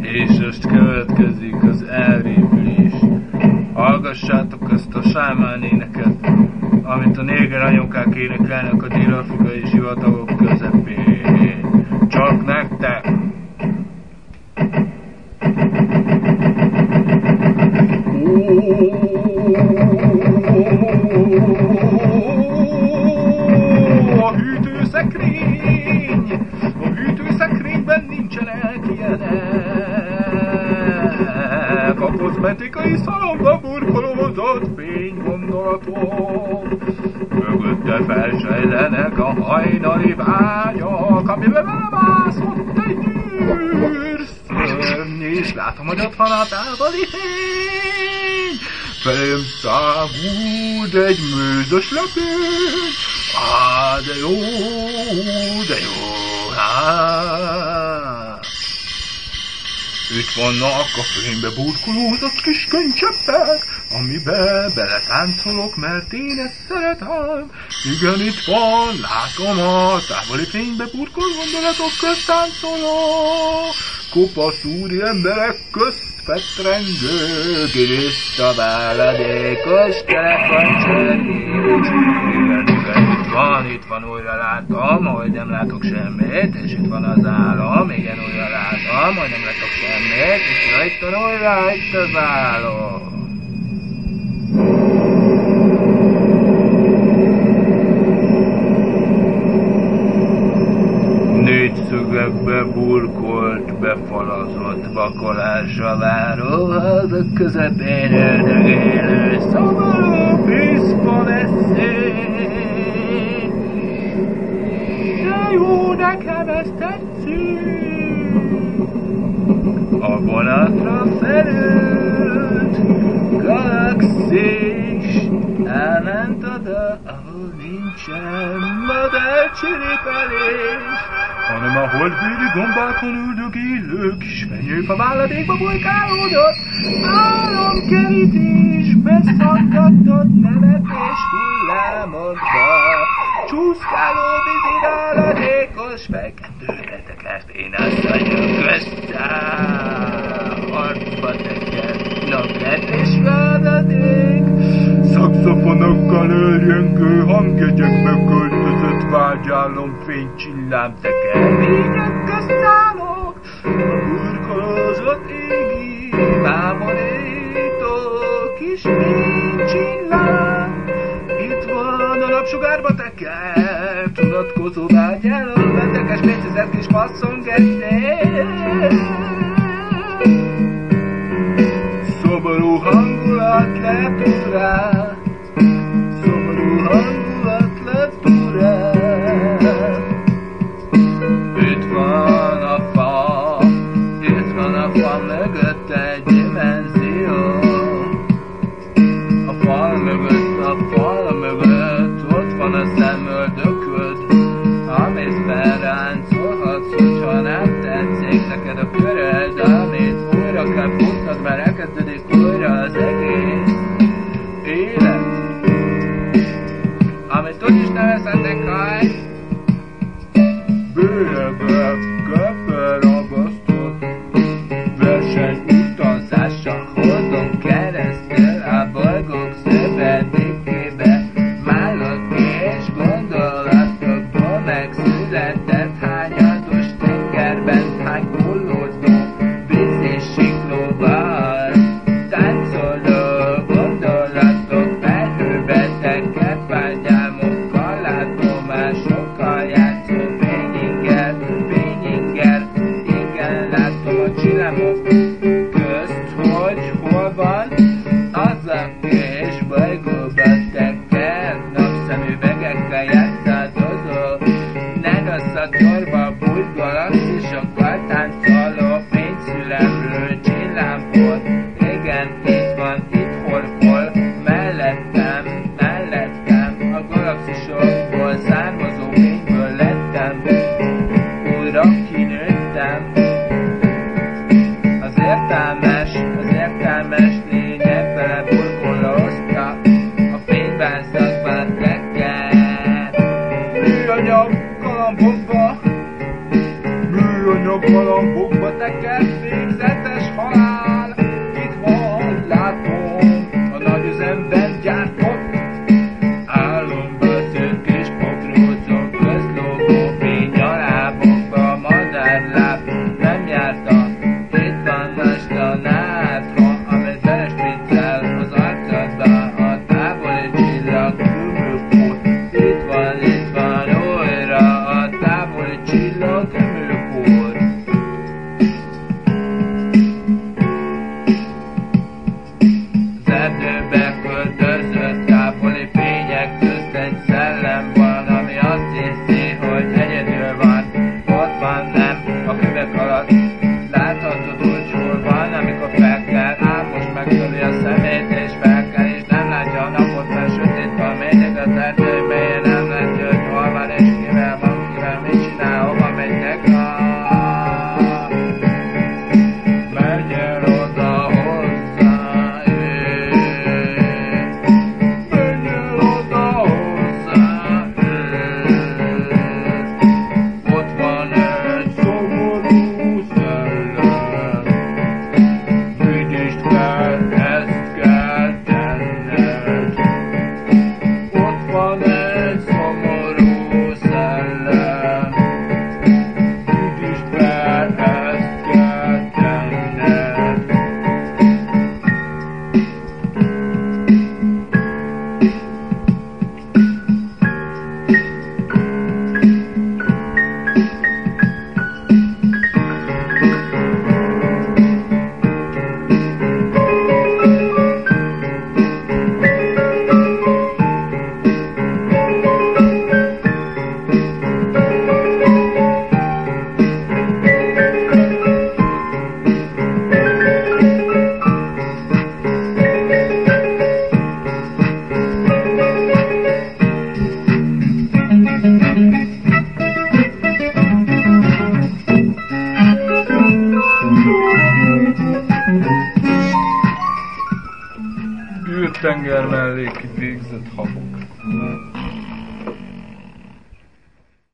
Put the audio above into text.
És most következik az elrépülés. Hallgassátok ezt a sámán éneket, amit a néger anyukák énekelnek a dél-afrikai sivatagok közepén. Csak nektek! Mögötte felsejlenek a hajnali vágyak, amiben belemászott egy űrszörny, és látom, hogy ott van a távoli fény. Felém szágúd egy műzös lepény, Á, de jó, de jó, á. Itt vannak a fénybe burkolózott kis könycseppek, amibe beletáncolok, mert én ezt szeretem. Igen, itt van, látom a távoli fénybe burkoló gondolatok közt táncolok. Kopasz úri emberek közt fetrengő, giriszta váladékos telefoncsörgés. Igen, igen, itt van, itt van, újra látom, hogy nem látok semmit, és itt van az álom, igen, újra látom, hogy nem látok semmit, és itt van újra, itt az álom. Négyszögekbe burkolt, befalazott vakolásra váró házak közepén ördögélő szomorú piszka veszély. De jó, nekem ez tetszik. A vonatra felült galaxis elment oda, ahol nincsen madárcsiripelés, hanem a holdbűri gombákon üldögélő kis fenyőfa váladékba bujkálódott, álomkerítésbe szakadtott nevetés hullámokba, csúszkáló vízi váladékos fekendőletekert én asszonyok köztál, harcba tekert napletes váladék, Szakszafonokkal őrjöngő hangjegyekbe költözött vágyálom fénycsillám tekervények közt állok, a burkolózott égi báborító kis fénycsillám. Itt van a napsugárba teker, tudatkozó vágyálom, beteges pénzezer kis passzongették. Szomorú hangulat lett rá, megszületett hányados tengerben, hány hullódó víz és siklóval, táncoló gondolatok felhőbe tekert vágyálmokkal, látomásokkal játszó fényinger, fényinger, igen, látom a csillámok közt, hogy hol van az a kis bolygóba teker, napszemüvegekkel játszadozó, negaszatorba bújt galaxisokkal táncoló, fényszülemlő csillámpot, igen, itt van, itt hol, mellettem, mellettem, a galaxisokból származó fényből lettem, újra kinőttem, az értelmes, az értelmes lények vele burkolózta, a fényben szakban galambokba tekert végzetes halál. Itt van, látom, a nagyüzemben gyárt tenger melléki végzett habok.